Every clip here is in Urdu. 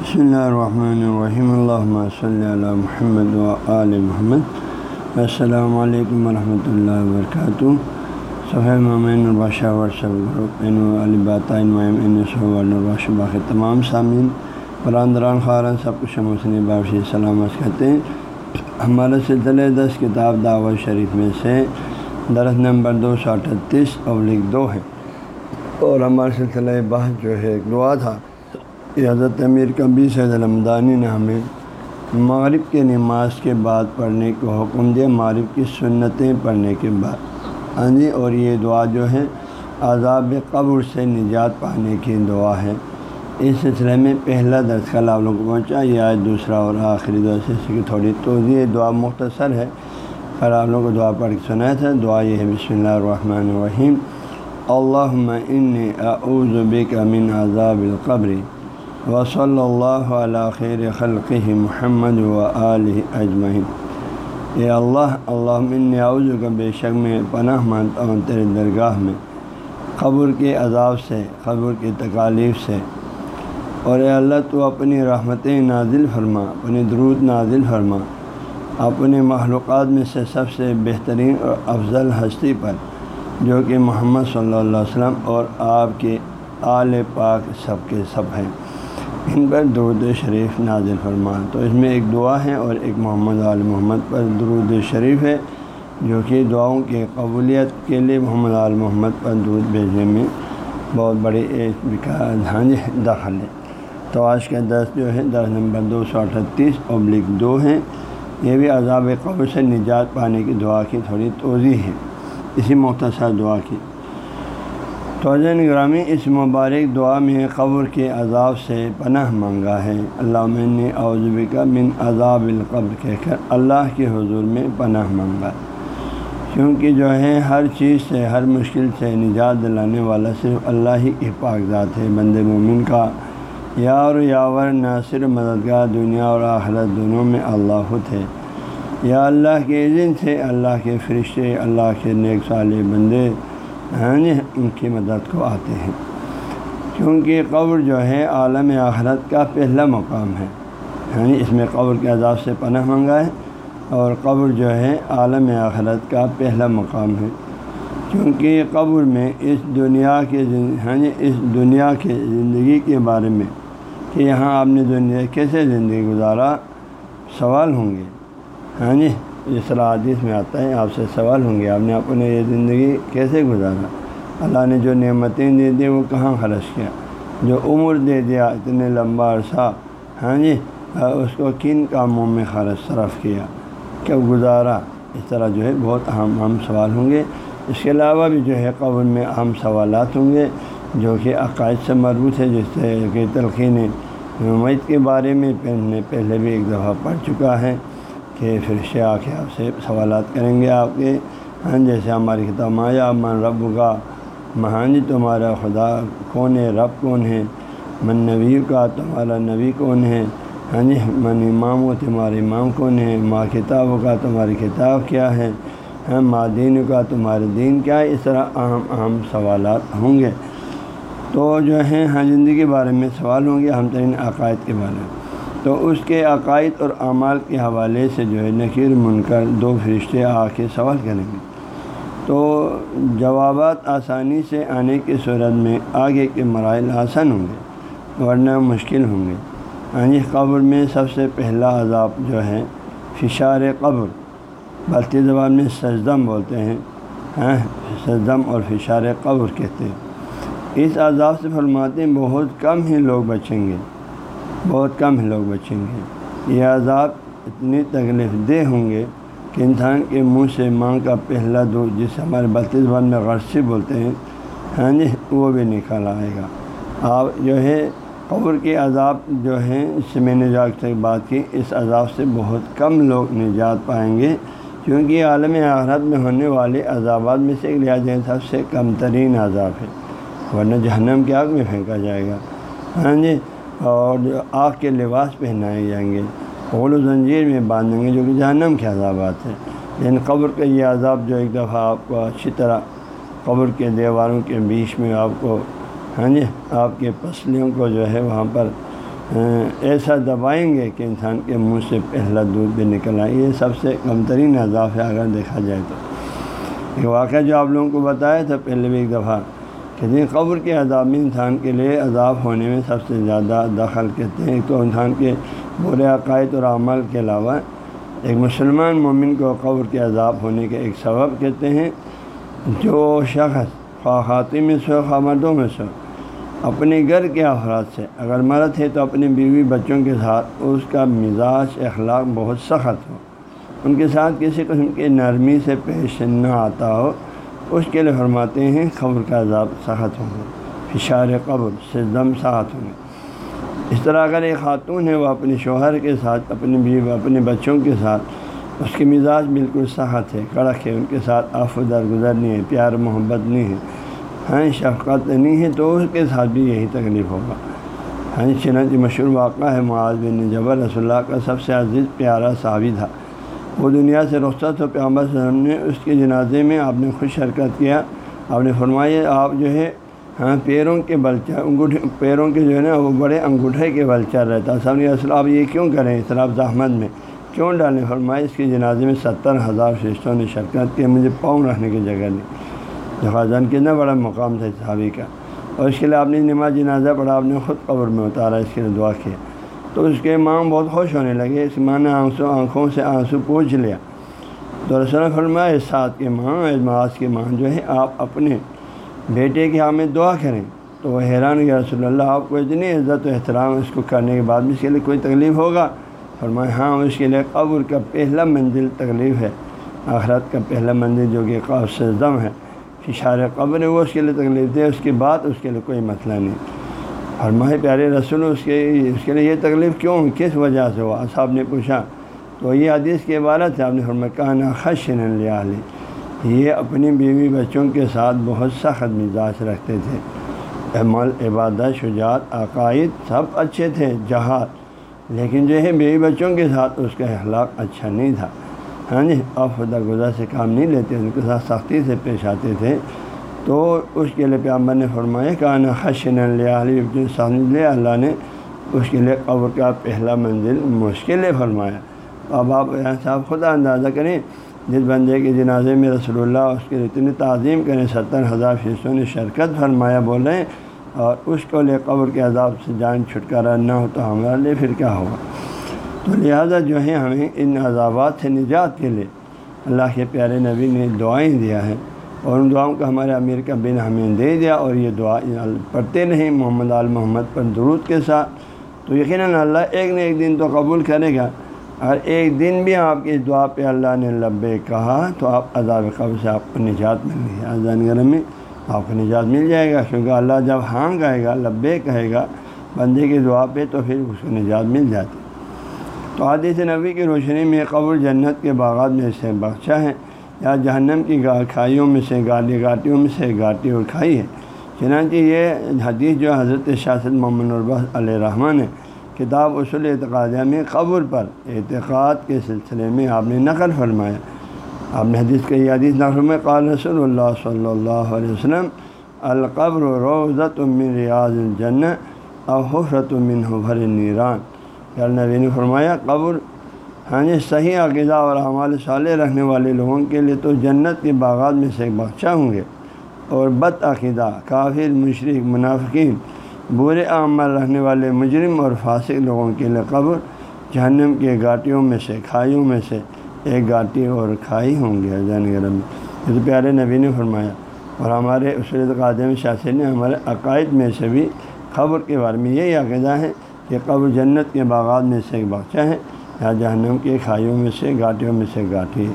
بسم اللہ الرحمن الرحیم اللہ صلی اللہ محمد و آل محمد السلام علیکم ورحمۃ اللہ وبرکاتہ صحیح ممین الباشہ ورثہ گروپ الباشہ باقی تمام سامعین براندران خارن سب کچھ مسلم بابشی سلامت کہتے ہیں ہمارے سلسلے دس کتاب دعوت شریف میں سے درخت نمبر دو سو اٹھتیس ابلک دو ہے اور ہمارے سلسلہ بحث جو ہے ایک دعا تھا حضرت امیر کبی سید علمدانی نے ہمیں مغرب کے نماز کے بعد پڑھنے کو حکم دیا مغرب کی سنتیں پڑھنے کے بعد۔ ہاں جی اور یہ دعا جو ہے، عذاب قبر سے نجات پانے کی دعا ہے۔ اس سلسلے میں پہلا درس کل آپ لوگوں کو پہنچا، یہ آج دوسرا اور آخری دعا سے کی تھوڑی توضیع دعا مختصر ہے۔ کل آپ لوگوں کو دعا پڑھ کے سنایا تھا۔ دعا یہ ہے، بسم اللہ الرحمن الرحیم۔ اللّہ اعوذ بک من عذاب القبر۔ و صلی اللہ علیہ خیر خلق محمد و علیہ اجمعین اے اللہ اللہ اعوذ کا بے شک میں پناہ مانتا ہوں تیرے درگاہ میں، قبر کے عذاب سے، قبر کی تکالیف سے۔ اور اے اللہ، تو اپنی رحمتیں نازل فرما، اپنی درود نازل فرما۔ اپنے معلومات میں سے سب سے بہترین اور افضل ہستی پر، جو کہ محمد صلی اللہ علیہ وسلم اور آپ کے آل پاک سب کے سب ہیں۔ ان پر درود شریف نازل فرما تو اس میں ایک دعا ہے اور ایک محمد عال محمد پر درود شریف ہے، جو کہ دعاؤں کے قبولیت کے لیے محمد عال محمد پر درود بھیجنے میں بہت بڑی ایک جی داخل ہے۔ تو آج کا درس جو ہے، درس نمبر دو سو اٹھتیس ابلک دو ہیں یہ بھی عذاب قبر سے نجات پانے کی دعا کی تھوڑی توضیع ہے۔ اسی مختصر دعا کی۔ توجہ گرامی اس مبارک دعا میں قبر کے عذاب سے پناہ مانگا ہے۔ اللہ نے اوزبی کا من عذاب القبر کہہ کر اللہ کے حضور میں پناہ مانگا۔ کیونکہ جو ہے، ہر چیز سے، ہر مشکل سے نجات دلانے والا صرف اللہ ہی کے ذات ہے۔ بند مومن کا یار یاور ناصر مددگار دنیا اور آخرت دونوں میں اللہ ہے۔ یا اللہ کے عزن سے، اللہ کے فرشتے، اللہ کے نیک صالح بندے ہاں جی ان کی مدد کو آتے ہیں۔ کیونکہ قبر جو ہے عالم آخرت کا پہلا مقام ہے۔ ہاں جی اس میں قبر کے عذاب سے پناہ منگا ہے اور قبر جو ہے عالم آخرت کا پہلا مقام ہے۔ کیونکہ قبر میں اس دنیا کے ہاں اس دنیا کے زندگی کے بارے میں کہ یہاں آپ نے دنیا کیسے زندگی گزارا، سوال ہوں گے۔ ہاں جی اس طرح حدیث میں آتا ہے، آپ سے سوال ہوں گے، آپ نے اپنے یہ زندگی کیسے گزارا؟ اللہ نے جو نعمتیں دے دی وہ کہاں خرچ کیا؟ جو عمر دے دیا، اتنے لمبا عرصہ۔ ہاں جی اس کو کن کاموں میں خرچ صرف کیا؟ کب گزارا؟ اس طرح جو ہے بہت اہم اہم سوال ہوں گے۔ اس کے علاوہ بھی جو ہے قبر میں اہم سوالات ہوں گے، جو کہ عقائد سے مربوط ہے جس سے کہ تلقین امید کے بارے میں پہلے پہلے بھی ایک دفعہ پڑھ چکا ہے کہ پھر سے آ کے آپ سے سوالات کریں گے آپ کے۔ ہاں جیسے ہماری کتاب مایا من رب کا مہان جی تمہارا خدا کون ہے، رب کون ہے؟ من نبی کا تمہارا نبی کون ہے؟ ہاں جی من امام و تمہارے امام کون ہے ماں کتابوں کا تمہاری کتاب کیا ہے؟ ہاں ماں دین کا تمہارے دین کیا ہے؟ اس طرح اہم اہم سوالات ہوں گے۔ تو جو ہے ہاں زندگی کے بارے میں سوال ہوں گے ہم ترین عقائد کے بارے میں۔ تو اس کے عقائد اور اعمال کے حوالے سے جو ہے، نکیر منکر دو فرشتے آ کے سوال کریں گے۔ تو جوابات آسانی سے آنے کی صورت میں آگے کے مراحل آسان ہوں گے، ورنہ مشکل ہوں گے۔ یعنی قبر میں سب سے پہلا عذاب جو ہے، فشار قبر۔ بلتی زبان میں سجدم بولتے ہیں۔ ہاں سجدم اور فشار قبر کہتے ہیں۔ اس عذاب سے فرماتے ہیں، بہت کم ہی لوگ بچیں گے۔ بہت کم ہی لوگ بچیں گے۔ یہ عذاب اتنی تکلیف دہ ہوں گے کہ انسان کے منہ سے ماں کا پہلا دودھ جس ہمارے بلتی زبان میں غرصی بولتے ہیں ہاں جی وہ بھی نکال آئے گا۔ آپ جو ہے، قبر کے عذاب جو ہے اس سے میں نے جا کے بات کی، اس عذاب سے بہت کم لوگ نجات پائیں گے۔ کیونکہ عالم آخرت میں ہونے والے عذابات میں سے ایک لہٰذا سب سے کم ترین عذاب ہے۔ ورنہ جہنم کی آگ میں پھینکا جائے گا۔ ہاں جی اور جو آگ کے لباس پہنائے جائیں گے۔ غول و زنجیر میں باندھیں گے جو کہ جہنم کے عذابات ہیں۔ لیکن قبر کا یہ عذاب جو ایک دفعہ آپ کو اچھی طرح قبر کے دیواروں کے بیچ میں آپ کو ہاں جی آپ کے پسلیوں کو جو ہے وہاں پر ایسا دبائیں گے کہ انسان کے منہ سے پہلا دودھ بھی نکل آئے۔ یہ سب سے کم ترین عذاب ہے اگر دیکھا جائے تو۔ یہ واقعہ جو آپ لوگوں کو بتایا تھا پہلے بھی ایک دفعہ کہ جن قبر کے عذاب میں انسان کے لیے عذاب ہونے میں سب سے زیادہ دخل کہتے ہیں۔ ایک تو انسان کے برے عقائد اور عمل کے علاوہ ایک مسلمان مومن کو قبر کے عذاب ہونے کے ایک سبب کہتے ہیں جو شخص خواہاتی میں سو خواہ مردوں میں سو اپنے گھر کے افراد سے۔ اگر مرد ہے تو اپنی بیوی بچوں کے ساتھ اس کا مزاج، اخلاق بہت سخت ہو۔ ان کے ساتھ کسی قسم کی نرمی سے پیش نہ آتا ہو۔ اس کے لیے فرماتے ہیں خبر کا عذاب سخت ہوں گے فشار قبر سے دم سخت ہوں گے اس طرح اگر ایک خاتون ہے وہ اپنے شوہر کے ساتھ اپنی بیوی، اپنے بچوں کے ساتھ، اس کی مزاج بالکل سخت ہے، کڑک ہے، ان کے ساتھ آف درگزر نہیں ہے، پیار، محبت نہیں ہے۔ ہاں شفقت نہیں ہے تو اس کے ساتھ بھی یہی تکلیف ہوگا۔ ہاں چنانچہ مشہور واقعہ ہے، معاذ بن جبر رسول اللہ کا سب سے عزیز، پیارا صحابی تھا۔ وہ دنیا سے رخصت ہو پیامبر وسلم نے اس کے جنازے میں آپ نے خوش شرکت کیا۔ آپ نے فرمایا، آپ جو ہے ہاں پیروں کے بلچہ انگوٹھے، پیروں کے جو ہے نا، وہ بڑے انگوٹھے کے بلچہ رہتا سب نے اصل آپ یہ کیوں کریں اصلاف زحمت میں؟ کیوں ڈالیں؟ فرمایا اس کے جنازے میں ستر ہزار فرشتوں نے شرکت کی مجھے پاؤں رکھنے کی جگہ نہیں۔ خاصان کتنا بڑا مقام تھا صحابی کا۔ اور اس کے لیے آپ نے نماز جنازہ پڑھا، آپ نے خود قبر میں اتارا، اس کے لیے دعا کیا تو اس کے ماں بہت خوش ہونے لگے، اس ماں نے آنسو، آنکھوں سے آنسو پوچھ لیا۔ تو رسول فرمایا اس ساتھ کے ماں اعماز کے ماں جو ہے آپ اپنے بیٹے کے ہاں میں دعا کریں۔ تو وہ حیران گیا رسول اللہ، آپ کو اتنی عزت و احترام اس کو کرنے کے بعد بھی اس کے لیے کوئی تکلیف ہوگا؟ فرمایا ہاں اس کے لیے قبر کا پہلا منزل تکلیف ہے، آخرت کا پہلا منزل جو کہ قبر سے دم ہے۔ اشار قبر ہے، وہ اس کے لیے تکلیف دے، اس کے بعد اس کے لیے کوئی مسئلہ نہیں۔ اور پیارے رسول، اس کے اس کے لیے یہ تکلیف کیوں؟ کس وجہ سے ہوا؟ صاحب نے پوچھا۔ تو یہ حدیث کے عبارت ہے، آپ نے فرمایا کہنا خشن لیا یہ اپنی بیوی بچوں کے ساتھ بہت سخت مزاج رکھتے تھے۔ عمل عبادت، شجاعت، عقائد سب اچھے تھے، جہاد۔ لیکن جو ہے، بیوی بچوں کے ساتھ اس کا اخلاق اچھا نہیں تھا۔ ہاں جی آپ گزار سے کام نہیں لیتے، ان کے ساتھ سختی سے پیش آتے تھے۔ تو اس کے لیے پیامبر نے فرمایا کہ آنا خشن لے اللہ نے اس کے لیے قبر کا پہلا منزل مشکل فرمایا۔ اب آپ صاحب خدا اندازہ کریں جس بندے کے جنازے میں رسول اللہ اس کے لیے اتنی تعظیم کریں ستر ہزار فیصدوں نے شرکت فرمایا بول رہے ہیں اور اس کو لے قبر کے عذاب سے جان چھٹکارا نہ ہو تو ہمارے لیے پھر کیا ہوگا؟ تو لہٰذا جو ہے، ہمیں ان عذابات سے نجات کے لیے اللہ کے پیارے نبی نے دعائیں دیا ہے اور ان دعاؤں کا ہمارے امیر کا بن ہمیں دے دیا، اور یہ دعا پڑھتے نہیں محمد آل محمد پر درود کے ساتھ۔ تو یقیناً اللہ ایک نہ ایک دن تو قبول کرے گا۔ اگر ایک دن بھی آپ کی دعا پہ اللہ نے لبے کہا تو آپ عذاب قبل سے آپ کو نجات مل گئی اذان گرم میں آپ کو نجات مل جائے گا، کیونکہ اللہ جب ہاں کہے گا، لبے کہے گا، بندے کی دعا پہ تو پھر اس کو نجات مل جاتی۔ تو حادث نبی کی روشنی میں قبر جنت کے باغات میں سے بخشا ہے یا جہنم کی کھائیوں میں سے گالی، گاٹیوں میں سے گاٹی اور کھائی ہے۔ چنانچہ یہ حدیث جو حضرت شاست محمد الباس علیہ رحمٰن ہے کتاب اصول اعتقادیہ میں قبر پر اعتقاد کے سلسلے میں آپ نے نقل فرمایا۔ آپ نے حدیث کے حدیث نقل میں قال رسول اللہ صلی اللہ علیہ وسلم، القبر روزت من ریاض الجن اور حفرت من حفر نیران نبی نے فرمایا، قبر ہاں جی صحیح عقیدہ اور ہمارے صالح رکھنے والے لوگوں کے لیے تو جنت کے باغات میں سے ایک ہوں گے۔ اور بد عقیدہ، کافر مشرق منافقین برے عمل رکھنے والے مجرم اور فاسق لوگوں کے لیے قبر، جہنم کے گاٹیوں میں سے، کھائیوں میں سے ایک گاٹی اور کھائی ہوں گے۔ جان گرم میں یہ پیارے نبی نے فرمایا، اور ہمارے اصول قادم شاثر نے ہمارے عقائد میں سے بھی خبر کے بارے میں یہی عقیدہ ہے کہ قبر جنت کے باغات میں سے ایک باغچہ ہے، یا جہنم کے کھائیوں میں سے گاٹیوں میں سے گاٹھی ہے۔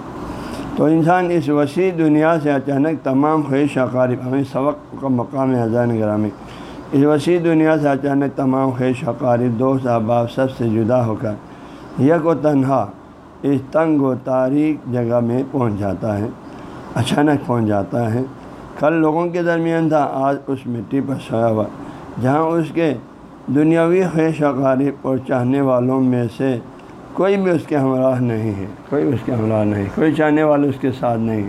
تو انسان اس وسیع دنیا سے اچانک تمام خواہش اقارب ہمیں سبق کا مقام ہے۔ حضان گرامی اس وسیع دنیا سے اچانک تمام خواہش اقارب دوست احباب سب سے جدا ہو کر یک و تنہا اس تنگ و تاریخ جگہ میں پہنچ جاتا ہے، اچانک پہنچ جاتا ہے۔ کل لوگوں کے درمیان تھا، آج اس مٹی پر سویا ہوا۔ جہاں اس کے دنیاوی خواہش اقارب اور چاہنے والوں میں سے کوئی بھی اس کے ہمراہ نہیں ہے۔ کوئی اس کے ہمراہ نہیں کوئی چاہنے والے اس کے ساتھ نہیں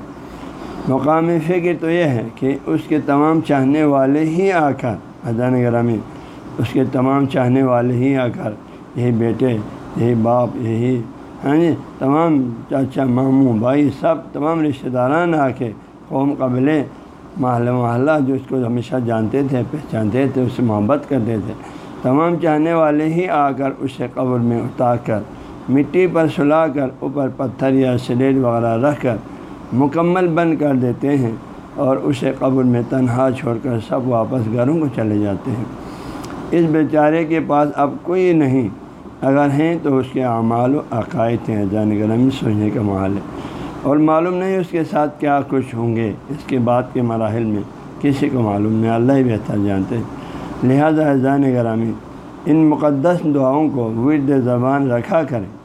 مقامی فکر تو یہ ہے کہ اس کے تمام چاہنے والے ہی آ کر حضان گرامی اس کے تمام چاہنے والے ہی آ کر یہی بیٹے، یہی باپ، یہی ہاں جی تمام چاچا، ماموں، بھائی سب، تمام رشتہ داران آ کے قوم قبلے، محلہ محلہ جو اس کو ہمیشہ جانتے تھے، پہچانتے تھے، اس سے محبت کرتے تھے، تمام چاہنے والے ہی آ کر اسے قبر میں اتار کر، مٹی پر سلا کر، اوپر پتھر یا سلیٹ وغیرہ رکھ کر مکمل بند کر دیتے ہیں۔ اور اسے قبر میں تنہا چھوڑ کر سب واپس گھروں کو چلے جاتے ہیں۔ اس بیچارے کے پاس اب کوئی نہیں۔ اگر ہیں تو اس کے اعمال و عقائد ہیں، جان گرمی سوچنے کا محال ہے۔ اور معلوم نہیں اس کے ساتھ کیا کچھ ہوں گے۔ اس کے بعد کے مراحل میں کسی کو معلوم نہیں، اللہ ہی بہتر جانتے ہیں۔ لہٰذا جان گرامی ان مقدس دعاؤں کو ورد زبان رکھا کریں۔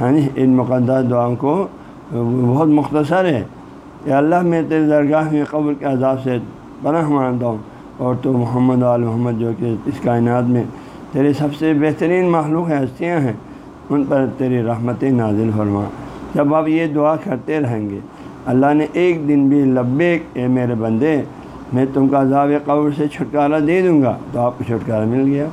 ہاں جی ان مقدس دعاؤں کو بہت مختصر ہے۔ کہ اللہ میں تیرے درگاہ میں قبر کے عذاب سے پناہ مانتا ہوں اور تو محمد عال محمد جو کہ اس کائنات میں تیری سب سے بہترین معلوم ہستیاں ہیں، ان پر تیری رحمت نازل فرما۔ جب آپ یہ دعا کرتے رہیں گے، اللہ نے ایک دن بھی لبے اے میرے بندے، میں تم کا عذاب قبر سے چھٹکارا دے دوں گا۔ تو آپ کو چھٹکارا مل گیا۔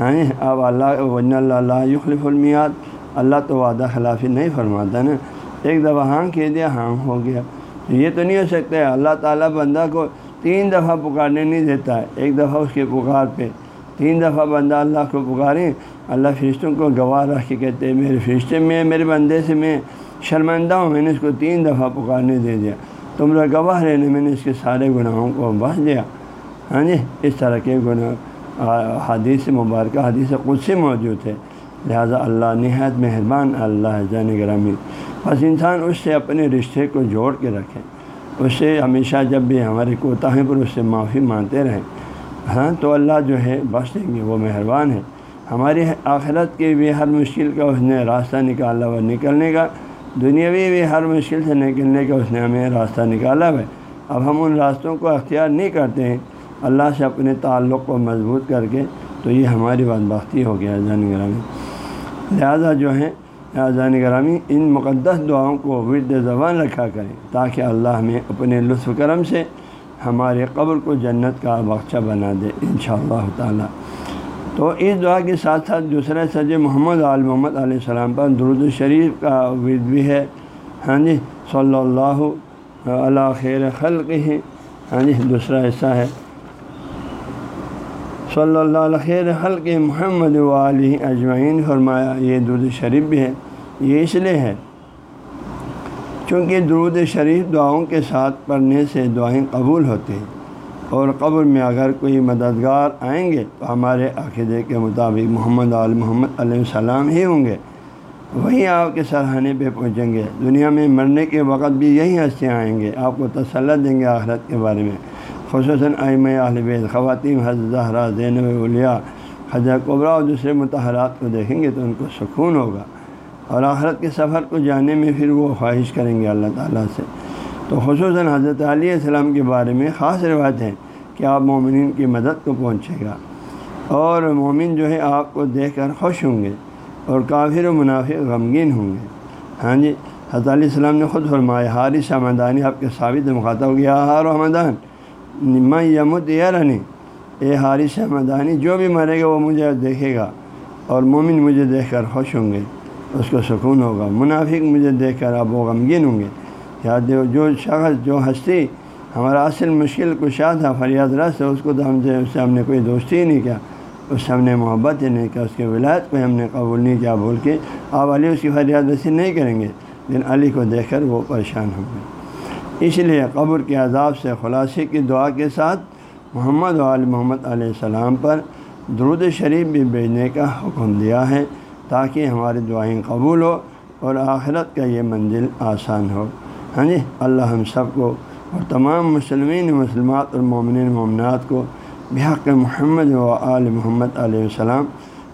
ہاں اب اللہ ون اللہ یخلف المیاد اللہ تو وعدہ خلافی نہیں فرماتا نا۔ ایک دفعہ ہاں کہہ دیا ہاں ہو گیا۔ یہ تو نہیں ہو سکتا ہے۔ اللہ تعالیٰ بندہ کو تین دفعہ پکارنے نہیں دیتا ہے۔ ایک دفعہ اس کے پکار پہ تین دفعہ بندہ اللہ کو پکاریں اللہ فرشتوں کو گواہ رکھ کے کہتے ہیں، میرے فرشتے میں، میرے بندے سے میں شرمندہ ہوں، میں نے اس کو تین دفعہ پکارنے دے دیا۔ تم لوگ گواہ رہنے، میں نے اس کے سارے گناہوں کو بس دیا۔ ہاں جی اس طرح کے گناہ حدیث مبارکہ، حدیث خود سے موجود ہے۔ لہٰذا اللہ نہایت مہربان، اللہ جان گرامی۔ بس انسان اس سے اپنے رشتے کو جوڑ کے رکھے۔ اس سے ہمیشہ جب بھی ہمارے کوتاہیں پر اس سے معافی مانتے رہیں۔ ہاں تو اللہ جو ہے، بخش دیں گے، وہ مہربان ہے۔ ہماری آخرت کے بھی ہر مشکل کا اس نے راستہ نکالا ہوا نکلنے کا، دنیاوی بھی ہر مشکل سے نکلنے کا اس نے ہمیں راستہ نکالا ہوا ہے۔ اب ہم ان راستوں کو اختیار نہیں کرتے ہیں۔ اللہ سے اپنے تعلق کو مضبوط کر کے تو یہ ہماری بات بختی ہو گیا جان گرامی لہٰذا جو ہے جان گرامی، ان مقدس دعاؤں کو ورد زبان رکھا کریں تاکہ اللہ ہمیں اپنے لطف کرم سے ہمارے قبر کو جنت کا بخشہ بنا دے ان شاء اللہ تعالیٰ۔ تو اس دعا کے ساتھ ساتھ دوسرا سج جی محمد عال محمد علیہ السلام پر درود الشریف کا ورد بھی ہے۔ ہاں جی صلی اللہ علیہ خیر خلق ہی ہاں جی دوسرا حصہ ہے۔ صلی اللہ علیہ خیر خلق محمد علیہ اجمعین فرمایا، یہ درود شریف بھی ہے، یہ اس لیے ہے۔ چونکہ درود شریف دعاؤں کے ساتھ پڑھنے سے دعائیں قبول ہوتے ہیں، اور قبر میں اگر کوئی مددگار آئیں گے تو ہمارے عقیدے کے مطابق محمد عال محمد علیہ السلام ہی ہوں گے۔ وہیں آپ کے سرحانے پہ پہنچیں گے۔ دنیا میں مرنے کے وقت بھی یہی ہستیاں آئیں گے۔ آپ کو تسلط دیں گے آخرت کے بارے میں۔ خصوصاً ایم بیت، خواتین، حضرت زہرا زین اولیا حضرت قبرا اور دوسرے متحرات کو دیکھیں گے تو ان کو سکون ہوگا اور آخرت کے سفر کو جانے میں پھر وہ خواہش کریں گے اللہ تعالیٰ سے۔ تو خصوصاً حضرت علیہ السلام کے بارے میں خاص روایت ہے کہ آپ مومنین کی مدد کو پہنچے گا اور مومن جو ہے آپ کو دیکھ کر خوش ہوں گے اور کافر و منافع غمگین ہوں گے۔ ہاں جی حضرت علیہ السلام نے خود فرمایا، حارث شامدانی آپ کے ثابت مخاطب ہو گیا ہار رحمدان میں یمت یا اے حارث شامدانی جو بھی مرے گا وہ مجھے دیکھے گا اور مومن مجھے دیکھ کر خوش ہوں گے، اس کو سکون ہوگا۔ منافق مجھے دیکھ کر آپ وہ غمگین ہوں گے۔ یا جو شخص جو ہستی، ہمارا اصل مشکل کشا تھا، فریاد رس ہے اس کو تو ہم سے، اس سے ہم نے کوئی دوستی ہی نہیں کیا۔ اس سے ہم نے محبت ہی نہیں کیا، اس کے ولایت کو ہم نے قبول نہیں کیا بول کے آپ علی اس کی فریاد رسی نہیں کریں گے۔ لیکن علی کو دیکھ کر وہ پریشان ہوں گے۔ اس لیے قبر کے عذاب سے خلاصے کی دعا کے ساتھ محمد علیہ محمد علیہ السلام پر درود شریف بھی بھیجنے کا حکم دیا ہے تاکہ ہماری دعائیں قبول ہو اور آخرت کا یہ منزل آسان ہو۔ ہاں جی اللہ ہم سب کو اور تمام مسلمین مسلمات اور مومن مومنات کو بحق محمد و آل محمد علیہ السلام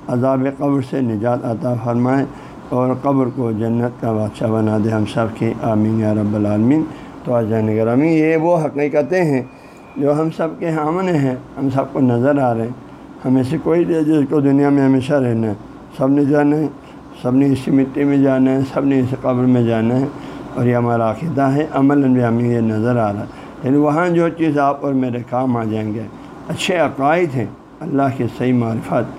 عذاب قبر سے نجات عطا فرمائے اور قبر کو جنت کا بادشاہ بنا دے۔ ہم سب کے آمین یا رب العالمین۔ تو آجان گرامی یہ وہ حقیقتیں ہیں جو ہم سب کے حامن ہیں، ہم سب کو نظر آ رہے ہیں۔ ہمیں سے کوئی جس کو دنیا میں ہمیشہ رہنا ہے۔ سب نے جانا ہے، سب نے اسی مٹی میں جانا ہے، سب نے اس قبر میں جانا ہے۔ اور یہ ہمارا عقیدہ ہے عمل بھی ہمیں یہ نظر آ رہا ہے۔ لیکن وہاں جو چیز آپ اور میرے کام آ جائیں گے، اچھے عقائد ہیں۔ اللہ کے صحیح معرفت۔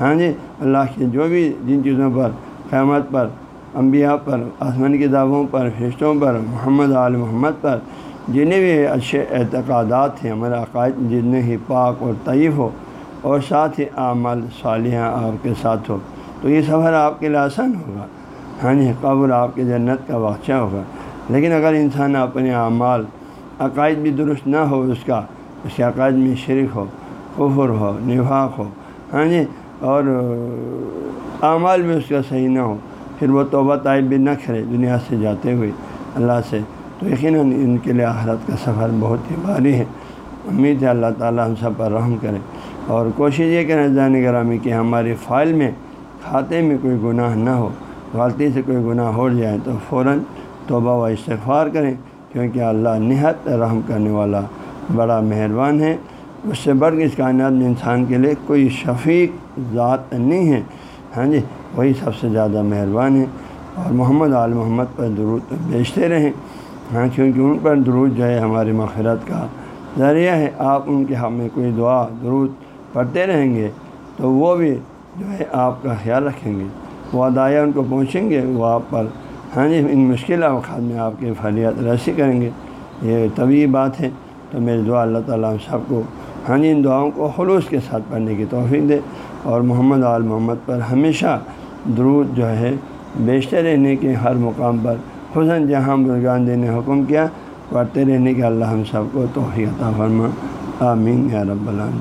ہاں جی اللہ کے جو بھی جن چیزوں پر، قیامت پر انبیاء پر آسمان کتابوں پر، فرشتوں پر، محمد عال محمد پر، جتنے بھی اچھے اعتقادات ہیں، ہمارے عقائد جتنے ہی پاک اور طیف ہو، اور ساتھ ہی اعمال صالحہ آپ کے ساتھ ہو، تو یہ سفر آپ کے لیے آسان ہوگا۔ ہاں جی قبر آپ کے جنت کا واقعہ ہوگا۔ لیکن اگر انسان اپنے اعمال، عقائد بھی درست نہ ہو، اس کا، اس کے عقائد میں شرک ہو، کفر ہو، نفاق ہو ہاں جی اور اعمال بھی اس کا صحیح نہ ہو پھر وہ توبہ طائب بھی نہ کرے دنیا سے جاتے ہوئے۔ اللہ سے تو یقیناً ان کے لیے آخرت کا سفر بہت ہی بھاری ہے۔ امید ہے اللہ تعالیٰ ہم سب پر رحم کرے۔ اور کوشش یہ کریں جان گرامی کہ ہماری فائل میں کھاتے میں کوئی گناہ نہ ہو۔ غلطی سے کوئی گناہ ہو جائے تو فوراً توبہ و استغفار کریں، کیونکہ اللہ نہایت رحم کرنے والا بڑا مہربان ہے۔ اس سے بڑھ کے اس کائنات میں انسان کے لیے کوئی شفیق ذات نہیں ہے۔ ہاں جی؟ وہی سب سے زیادہ مہربان ہے اور محمد عال محمد پر درود بیچتے رہیں۔ ہاں کیونکہ ان پر درود جو ہے ہماری مغفرت کا ذریعہ ہے۔ آپ ان کے حق میں کوئی دعا، درود پڑھتے رہیں گے تو وہ بھی جو ہے آپ کا خیال رکھیں گے۔ وہ ادایا ان کو پہنچیں گے، وہ آپ پر ہاں جی ان مشکل اوقات میں آپ کے فریات رسی کریں گے۔ یہ طبی بات ہے۔ تو میری دعا اللہ تعالیٰ ہم سب کو ہاں جی ان دعاؤں کو خلوص کے ساتھ پڑھنے کی توفیق دے اور محمد آل محمد پر ہمیشہ درود جو ہے بیچتے رہنے کے ہر مقام پر خصاً جہاں برگان دینے حکم کیا پڑھتے رہنے کے اللہ ہم سب کو توحیع عطا فرما۔ آمین یا رب العالمین۔